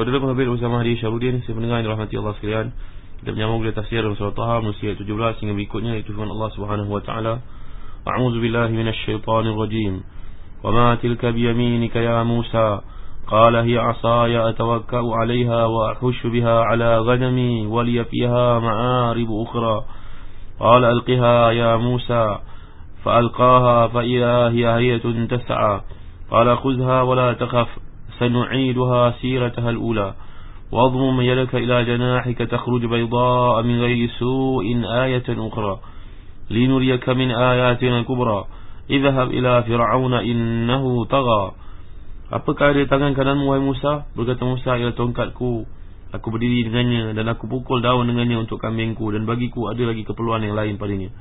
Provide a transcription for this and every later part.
Saudara pengambil bersama hari Syarudin Saya mendengar yang dirahmati Allah sekalian. Kita menyambung oleh tafsir dalam surah Taha Manusia 17 hingga berikutnya Itu firman Allah subhanahu wa ta'ala. A'udhu billahi minasyaitanir rajim. Wa ma tilka biyaminika ya Musa? Qala hiya asaya atawakka'u alaiha Wa ahushu biha ala ghanami Waliya fiha ma'aribu ukhra. Qala alqiha ya Musa Fa'alqaha fa'iya hiya hiyatun tas'a. Qala khuzha wa la takhaf سنعيدها سيرتها الأولى واضمم يدك إلى جناحك تخرج بيضاء من غير سوء آية أخرى لنريك من آياتنا الكبرى اذهب إلى فرعون إنه طغى Apakah ada tangan kananmu wahai Musa? Berkata Musa, ialah tongkatku. Aku berdiri dengannya dan aku pukul daun dengannya untuk kambingku dan bagiku ada lagi keperluan yang lain padanya.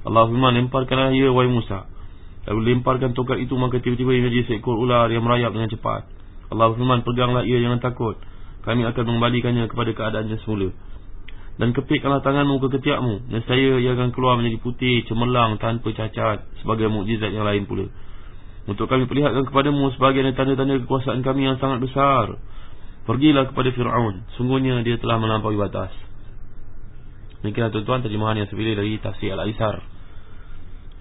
Allah firman, lemparkanlah ia wahai Musa. Lalu lemparkan tongkat itu maka tiba-tiba ia menjadi seekor ular yang merayap dengan cepat. Allah firman peganglah ia jangan takut. Kami akan mengembalikannya kepada keadaan yang semula. Dan kepikkanlah tanganmu ke ketiakmu. Dan saya ia akan keluar menjadi putih Cemerlang tanpa cacat Sebagai mukjizat yang lain pula. Untuk kami perlihatkan kepadamu Sebagai tanda-tanda kekuasaan kami yang sangat besar. Pergilah kepada Fir'aun. Sungguhnya dia telah melampaui batas. Demikianlah tuan-tuan terjemahan yang sepilih dari Tafsir Al-Aisar.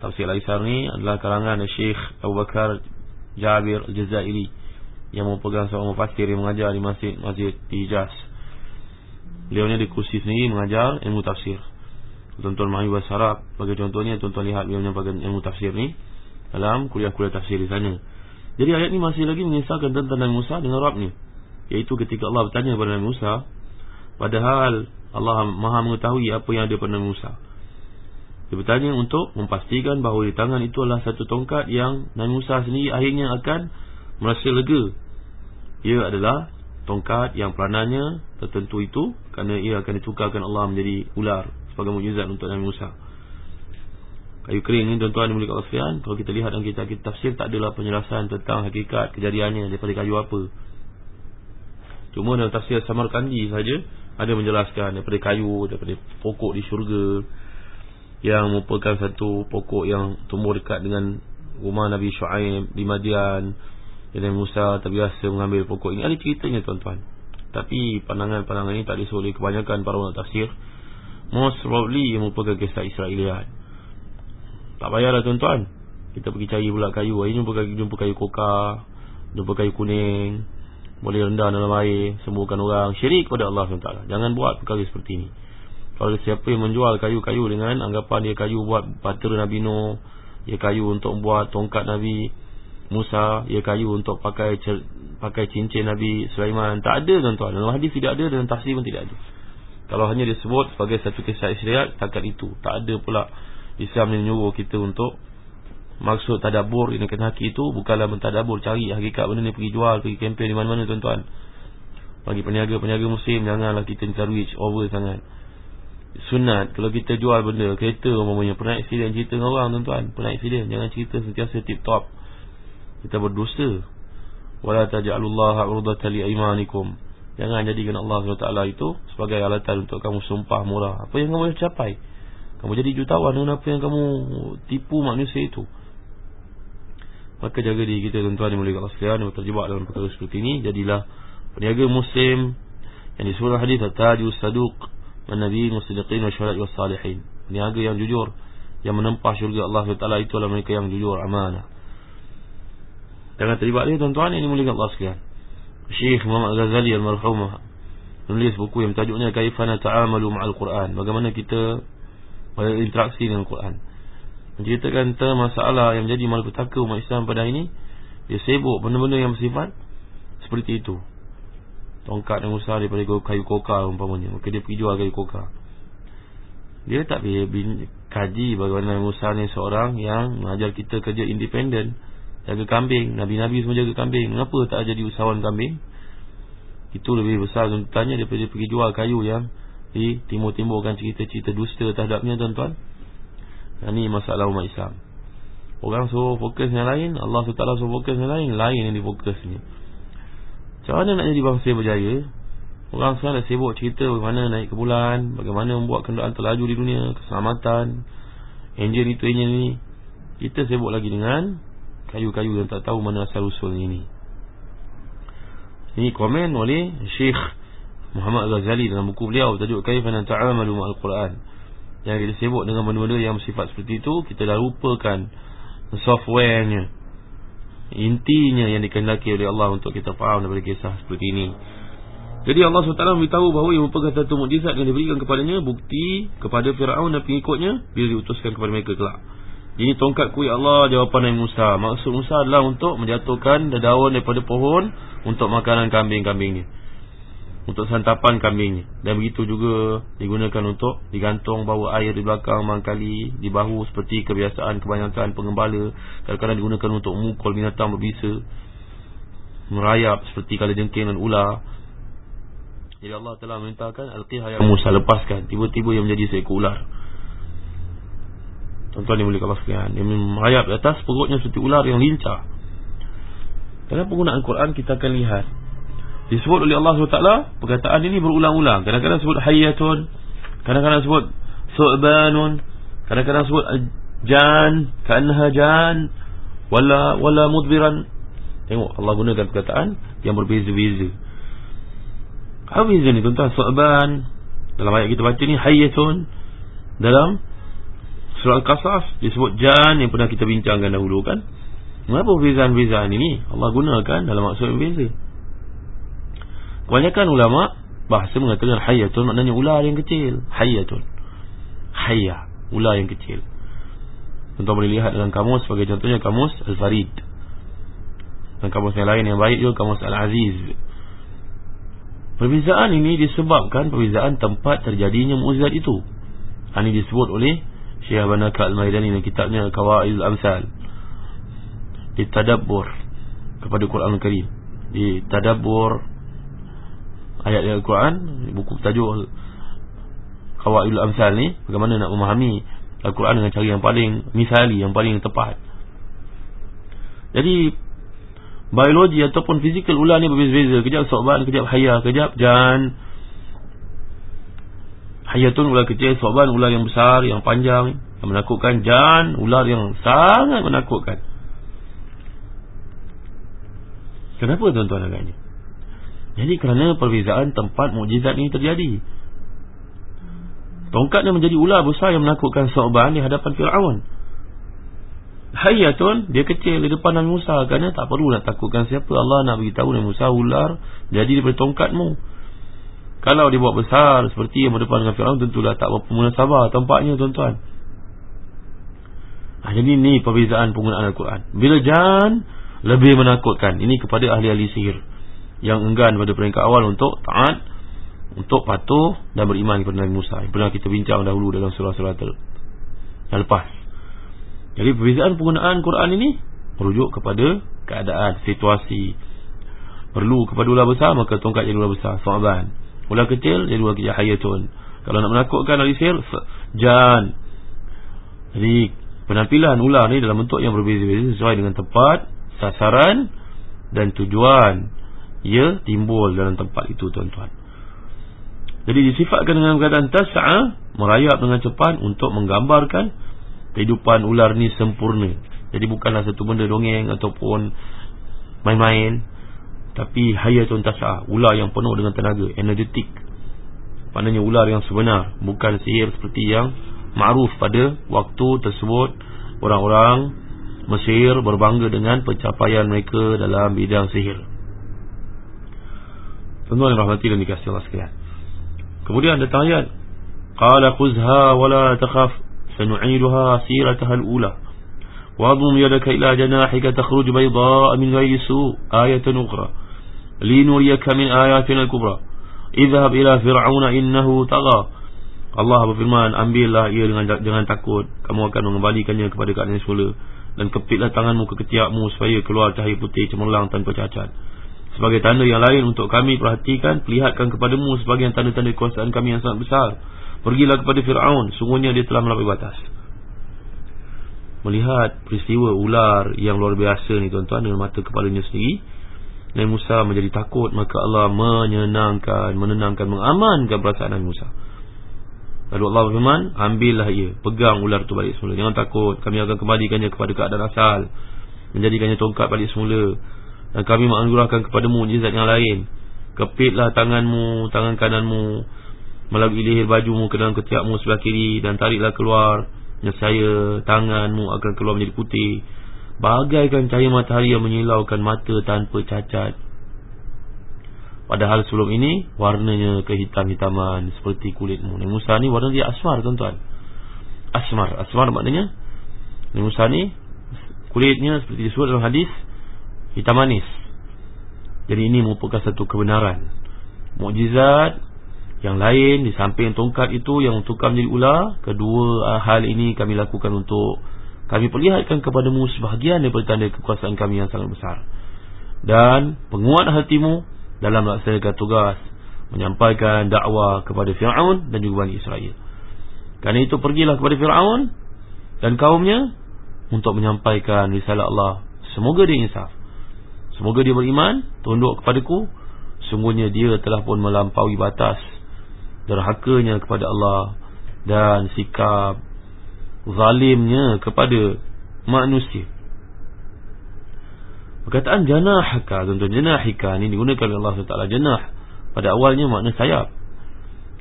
Tafsir Al-Aisar ni adalah karangan Syekh Abu Bakar Jabir Al-Jazairi yang memegang seorang mufasir yang mengajar di masjid masjid Hijaz. Beliau ni di kursi sendiri mengajar ilmu tafsir. Tuan-tuan mahir bahasa Arab bagi contohnya tuan-tuan lihat beliau menyampaikan ilmu tafsir ni dalam kuliah-kuliah tafsir di sana. Jadi ayat ni masih lagi mengisahkan tentang Nabi Musa dengan Rabb ni. Iaitu ketika Allah bertanya kepada Nabi Musa padahal Allah Maha mengetahui apa yang ada pada Nabi Musa. Dia bertanya untuk memastikan bahawa di tangan itu adalah satu tongkat yang Nabi Musa sendiri akhirnya akan merasa lega ia adalah tongkat yang peranannya tertentu itu kerana ia akan ditukarkan Allah menjadi ular sebagai mukjizat untuk Nabi Musa. Kayu kering ini tuan-tuan yang mulia sekalian, kalau kita lihat dalam kitab-kitab tafsir tak adalah penjelasan tentang hakikat kejadiannya daripada kayu apa. Cuma dalam tafsir Samarkandi saja ada menjelaskan daripada kayu, daripada pokok di syurga yang merupakan satu pokok yang tumbuh dekat dengan rumah Nabi Shu'aib di Madian jadi Musa terbiasa mengambil pokok ini. Ada ceritanya tuan-tuan. Tapi pandangan-pandangan ini tak disuruh kebanyakan para ulama tafsir. Most probably yang merupakan kisah Israeliat. Tak payahlah tuan-tuan. Kita pergi cari pula kayu. Ini jumpa jumpa kayu koka Jumpa kayu kuning. Boleh rendah dalam air Sembuhkan orang. Syirik kepada Allah SWT. Jangan buat perkara seperti ini. Kalau siapa yang menjual kayu-kayu dengan Anggapan dia kayu buat bahtera Nabi Nuh Dia kayu untuk buat tongkat Nabi Musa ia kayu untuk pakai pakai cincin Nabi Sulaiman. Tak ada tuan-tuan. Dalam hadis tidak ada dan tafsir pun tidak ada. Kalau hanya disebut sebagai satu kisah Israel takat itu tak ada pula Islam yang menyuruh kita untuk maksud tadabur ini kena haki itu. Bukanlah mentadabur cari hakikat benda ni pergi jual pergi kempen di mana-mana tuan-tuan. Bagi peniaga-peniaga muslim janganlah kita rich over sangat. Sunat kalau kita jual benda kereta umpamanya pernah accident cerita dengan orang tuan-tuan. Pernah accident jangan cerita sentiasa tip top kita berdosa. Wala taj'alullaha 'urdatan li'imanikum jangan jadikan Allah SWT itu sebagai alatan untuk kamu sumpah murah. Apa yang kamu capai? Kamu jadi jutawan dengan apa yang kamu tipu manusia itu? Maka jaga diri kita tuan-tuan yang mulia Allah sekalian yang terjebak dalam perkara seperti ini. Jadilah peniaga muslim yang disebut hadis tajus saduq man nabi musdiqin wa syuhada wa salihin. Peniaga yang jujur yang menempah syurga Allah SWT itu adalah mereka yang jujur amanah Jangan terlibat dia tuan-tuan ini mulia Allah sekalian. Syekh Muhammad Ghazali Al-Marhumah Menulis buku yang tajuknya Kaifana Ta'amalu Ma'al Quran. Bagaimana kita Berinteraksi dengan Quran. Menceritakan tentang masalah yang menjadi malapetaka umat Islam pada ini. Dia sibuk benda-benda yang bersifat Seperti itu. Tongkat yang usah daripada kayu koka umpamanya. Maka dia pergi jual kayu koka Dia tak boleh kaji bagaimana usahanya seorang yang mengajar kita kerja independen Jaga kambing. Nabi-Nabi semua jaga kambing. Kenapa tak jadi usahawan kambing? Itu lebih besar tuntutannya Daripada pergi jual kayu yang timur-timurkan cerita-cerita dusta terhadapnya tuan-tuan. Ini masalah umat Islam. Orang suruh fokus yang lain Allah SWT suruh fokus yang lain Lain yang difokusnya Macam mana nak jadi bangsa berjaya? Orang sekarang dah sibuk cerita Bagaimana naik ke bulan Bagaimana membuat kenderaan terlaju di dunia Keselamatan Enjin itu enjin ini Kita sibuk lagi dengan kayu-kayu yang tak tahu mana asal usulnya ini. Ini komen oleh Syekh Muhammad Ghazali dalam buku beliau tajuk Kaifana ta'amalu ma'al Quran. Yang kita sibuk dengan benda-benda yang bersifat seperti itu, kita dah lupakan softwarenya. Intinya yang dikendaki oleh Allah untuk kita faham daripada kisah seperti ini. Jadi Allah SWT beritahu bahawa yang merupakan satu mukjizat yang diberikan kepadanya bukti kepada Firaun dan pengikutnya bila diutuskan kepada mereka kelak. Ini tongkat kuih Allah jawapan Nabi Musa. Maksud Musa adalah untuk menjatuhkan daun daripada pohon untuk makanan kambing-kambing ni. Untuk santapan kambingnya. Dan begitu juga digunakan untuk digantung bawa air di belakang mangkali, di bahu seperti kebiasaan kebanyakan pengembala. Kadang-kadang digunakan untuk mukul binatang berbisa. Merayap seperti kala jengking dan ular. Jadi Allah telah memintakan Al-Qihaya Musa lepaskan. Tiba-tiba yang menjadi seekor ular. Tuan-tuan yang boleh sekalian. Yang merayap di atas perutnya seperti ular yang lincah. Dalam penggunaan Quran kita akan lihat. Disebut oleh Allah SWT Perkataan ini berulang-ulang. Kadang-kadang sebut hayatun Kadang-kadang sebut su'banun Kadang-kadang sebut jan Ka'annaha jan Wala, wala mudbiran. Tengok Allah gunakan perkataan Yang berbeza-beza. Apa beza ni tuan-tuan? Su'ban. Dalam ayat kita baca ni Hayatun Dalam Surah Al-Qasas disebut jan yang pernah kita bincangkan dahulu kan. Mengapa perbezaan-perbezaan ini Allah gunakan dalam maksud yang berbeza? Kebanyakan ulama bahasa mengatakan hayatun maknanya ular yang kecil. Hayatun. Hayya, ular yang kecil. Untuk boleh lihat dalam kamus sebagai contohnya kamus Al-Farid. Dan kamus yang lain yang baik juga kamus Al-Aziz. Perbezaan ini disebabkan perbezaan tempat terjadinya mukjizat itu. Ini disebut oleh Syekh Abanaka Al-Maidani dalam kitabnya Al-Kawaid Al-Amsal. Ditadabbur kepada Quran Al-Karim Ditadabbur ayat Al-Quran Buku tajuk Kawaid Al-Amsal ni Bagaimana nak memahami Al-Quran dengan cara yang paling misali Yang paling tepat. Jadi Biologi ataupun fizikal ular ni berbeza-beza. Kejap sobat, kejap hayah, kejap jan Hayatun ular kecil, soban ular yang besar, yang panjang, yang menakutkan. Jan ular yang sangat menakutkan. Kenapa tuan-tuan agaknya? Jadi kerana perbezaan tempat mukjizat ini terjadi. Tongkatnya menjadi ular besar yang menakutkan soban di hadapan Fir'aun. Hayatun, dia kecil di depan Nabi Musa. Kerana tak perlu nak takutkan siapa. Allah nak beritahu Nabi Musa ular jadi daripada tongkatmu. Kalau dia buat besar seperti yang berdepan dengan Fir'aun tentulah tak berapa munasabah tempatnya tuan-tuan. Ha, jadi ini perbezaan penggunaan Al-Quran. Bila jan lebih menakutkan. Ini kepada ahli-ahli sihir. Yang enggan pada peringkat awal untuk taat. Untuk patuh dan beriman kepada Nabi Musa. Yang pernah kita bincang dahulu dalam surah-surah yang lepas. Jadi perbezaan penggunaan Quran ini merujuk kepada keadaan, situasi. Perlu kepada ular besar maka tongkat jadi ular besar. Soalan. Ular kecil dia dua kecil hayatun. Kalau nak menakutkan dari sihir jan. Jadi penampilan ular ni dalam bentuk yang berbeza-beza sesuai dengan tempat, sasaran dan tujuan ia timbul dalam tempat itu tuan-tuan. Jadi disifatkan dengan keadaan tas'a merayap dengan cepat untuk menggambarkan kehidupan ular ni sempurna. Jadi bukanlah satu benda dongeng ataupun main-main tapi hayatun tas'a Ular yang penuh dengan tenaga Energetik Maknanya ular yang sebenar Bukan sihir seperti yang Ma'ruf pada waktu tersebut Orang-orang Mesir berbangga dengan pencapaian mereka Dalam bidang sihir Tuan-tuan yang rahmati dan dikasih Allah sekalian. Kemudian datang ayat. Qala khuzha wa la takhaf sanu'iduha sirataha al-ula. Wadhum yadaka ila janahika takhruj bayda'a min ghayri su' ayatan ukhra. Linuriyaka min ayatina al-kubra. Idhhab ila fir'auna innahu tagha. Allah berfirman, ambillah ia dengan dengan takut. Kamu akan mengembalikannya kepada keadaan semula dan kepitlah tanganmu ke ketiakmu supaya keluar cahaya putih cemerlang tanpa cacat. Sebagai tanda yang lain untuk kami perhatikan, perlihatkan kepadamu sebagian tanda-tanda kekuasaan kami yang sangat besar. Pergilah kepada Fir'aun, sungguhnya dia telah melampaui batas. Melihat peristiwa ular yang luar biasa ni tuan-tuan dengan mata kepalanya sendiri, Nabi Musa menjadi takut, maka Allah menyenangkan, menenangkan, mengamankan perasaan Nabi Musa. Lalu Allah berfirman, ambillah ia, pegang ular itu balik semula. Jangan takut, kami akan kembalikannya kepada keadaan asal. Menjadikannya tongkat balik semula. Dan kami menganugerahkan kepada mujizat yang lain. Kepitlah tanganmu, tangan kananmu, melalui leher bajumu ke dalam ketiakmu sebelah kiri dan tariklah keluar. Nescaya tanganmu akan keluar menjadi putih. Bagaikan cahaya matahari yang menyilaukan mata tanpa cacat. Padahal sebelum ini warnanya kehitam-hitaman seperti kulitmu. Nabi Musa ni warna dia asmar tuan-tuan. Asmar, asmar maknanya Nabi Musa ni kulitnya seperti disebut dalam hadis hitam manis. Jadi ini merupakan satu kebenaran. Mukjizat yang lain di samping tongkat itu yang tukar menjadi ular, kedua hal ini kami lakukan untuk kami perlihatkan kepadamu sebahagian daripada tanda kekuasaan kami yang sangat besar. Dan penguat hatimu dalam melaksanakan tugas menyampaikan dakwah kepada Firaun dan juga Bani Israel. Karena itu pergilah kepada Firaun dan kaumnya untuk menyampaikan risalah Allah. Semoga dia insaf. Semoga dia beriman, tunduk kepadaku. Sungguhnya dia telah pun melampaui batas derhakanya kepada Allah dan sikap zalimnya kepada manusia. Perkataan janahaka tuan-tuan janahika ini digunakan oleh Allah SWT janah pada awalnya makna sayap.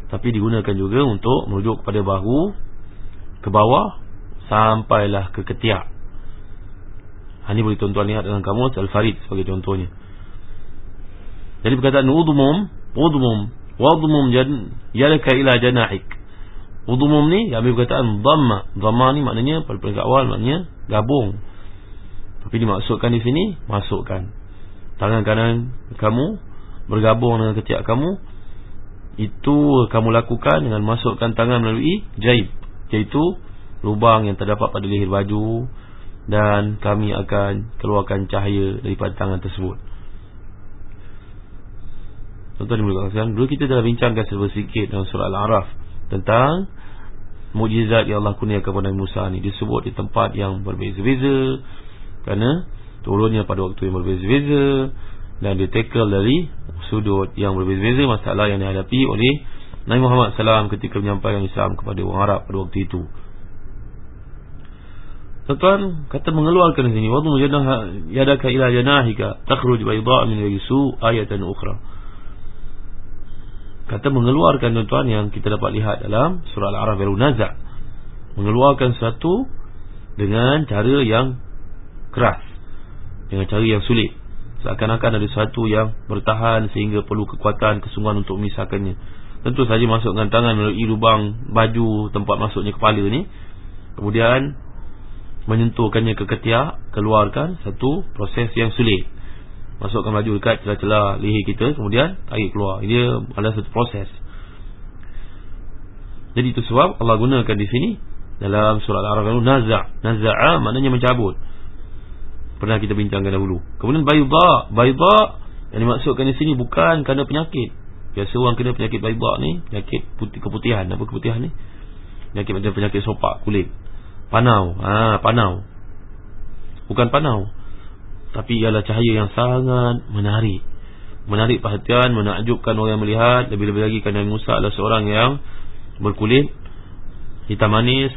Tapi digunakan juga untuk merujuk kepada bahu ke bawah sampailah ke ketiak. Ha, ini boleh tuan-tuan lihat dalam kamus Al-Farid sebagai contohnya. Jadi perkataan udumum, udumum, wadumum jan yalaka ila janahik. Udumum ni ambil perkataan dhamma. Dhamma ni maknanya pada peringkat awal maknanya gabung. Tapi dimaksudkan di sini Masukkan Tangan kanan kamu Bergabung dengan ketiak kamu Itu kamu lakukan Dengan masukkan tangan melalui Jaib Iaitu Lubang yang terdapat pada leher baju Dan kami akan Keluarkan cahaya daripada tangan tersebut Tuan-tuan dan Dulu kita telah bincangkan sedikit Dalam surah Al-Araf Tentang Mujizat yang Allah kurniakan kepada Musa ni Disebut di tempat yang berbeza-beza kerana turunnya pada waktu yang berbeza-beza dan ditekel dari sudut yang berbeza-beza masalah yang dihadapi oleh Nabi Muhammad SAW ketika menyampaikan Islam kepada orang Arab pada waktu itu. Tuan-tuan kata mengeluarkan di sini mujadah yadaka ila janahika takhruj bayda min yusu ayatan ukhra. Kata mengeluarkan tuan-tuan yang kita dapat lihat dalam surah Al-Araf baru nazak. Mengeluarkan satu dengan cara yang keras dengan cara yang sulit. Seakan-akan ada sesuatu yang bertahan sehingga perlu kekuatan kesungguhan untuk memisahkannya. Tentu saja masukkan tangan melalui lubang baju tempat masuknya kepala ni. Kemudian menyentuhkannya ke ketiak keluarkan satu proses yang sulit masukkan baju dekat celah-celah leher kita kemudian tarik keluar dia adalah satu proses jadi itu sebab Allah gunakan di sini dalam surah Al-Araf nazak naza'a maknanya mencabut pernah kita bincangkan dahulu. Kemudian bayda, bayda yang dimaksudkan di sini bukan kerana penyakit. Biasa orang kena penyakit bayda ni, penyakit putih keputihan, apa keputihan ni? Penyakit macam penyakit sopak kulit. Panau, ha, panau. Bukan panau. Tapi ialah cahaya yang sangat menarik. Menarik perhatian, menakjubkan orang yang melihat, lebih-lebih lagi kerana Musa adalah seorang yang berkulit hitam manis.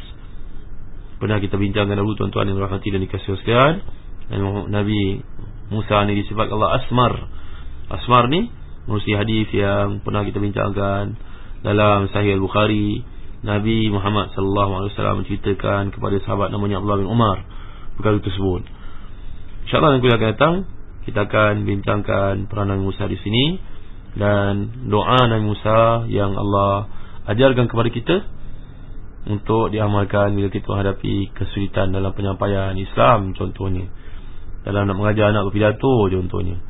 Pernah kita bincangkan dahulu tuan-tuan yang berhati dan dikasih sekalian. Nabi Musa ni disebut Allah Asmar Asmar ni Menusi hadis yang pernah kita bincangkan Dalam Sahih Al-Bukhari Nabi Muhammad wasallam menceritakan kepada sahabat namanya Abdullah bin Umar perkara tersebut. Insya-Allah nanti akan datang kita akan bincangkan peranan Musa di sini dan doa Nabi Musa yang Allah ajarkan kepada kita untuk diamalkan bila kita menghadapi kesulitan dalam penyampaian Islam contohnya. Dalam nak mengajar anak berpidato contohnya.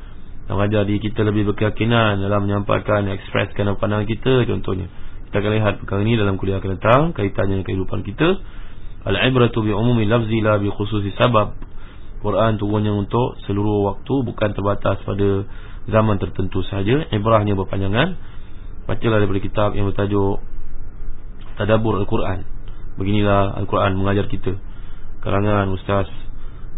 Nak mengajar diri kita lebih berkeyakinan dalam menyampaikan ekspreskan pandangan kita contohnya. Kita akan lihat perkara ini dalam kuliah akan datang kaitannya dengan kehidupan kita. Al-ibratu bi umumi lafzi la bi khususi sabab Quran turunnya untuk seluruh waktu bukan terbatas pada zaman tertentu saja ibrahnya berpanjangan. Bacalah daripada kitab yang bertajuk Tadabur Al-Quran. Beginilah Al-Quran mengajar kita. Karangan Ustaz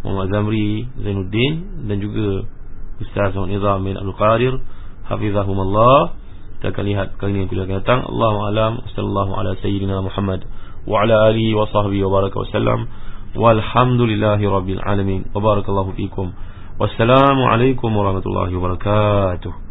Muhammad Zamri Zainuddin Dan juga Ustaz Muhammad Nizam bin Al-Qarir Hafizahumallah Kita akan lihat kali ini yang kuliah akan datang. Allahu'alam Sallallahu ala Sayyidina Muhammad Wa ala alihi wa sahbihi wa baraka wa sallam Walhamdulillahi rabbil alamin. Wa barakallahu fikum. Wassalamualaikum warahmatullahi wabarakatuh